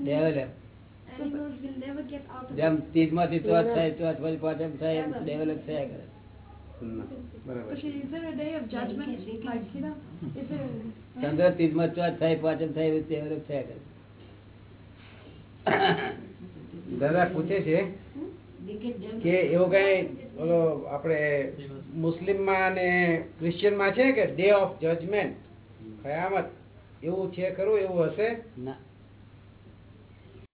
Develop જેમ માંથી ચોથ થાય ચોથ પછી પાંચમ થાય એમ ડેવલપ થયા કરે. ચંદ્ર ત્રીસમાં ચોથ થાય પાંચમ થાય એવું ડેવલપ થયા કરે. દાદા પૂછે છે કે એવું કઈ ઓલો આપણે મુસ્લિમમાં અને ક્રિશ્ચિયનમાં છે કે ડે ઓફ જજમેન્ટ કયામત એવું છે ખરું એવું હશે? ના.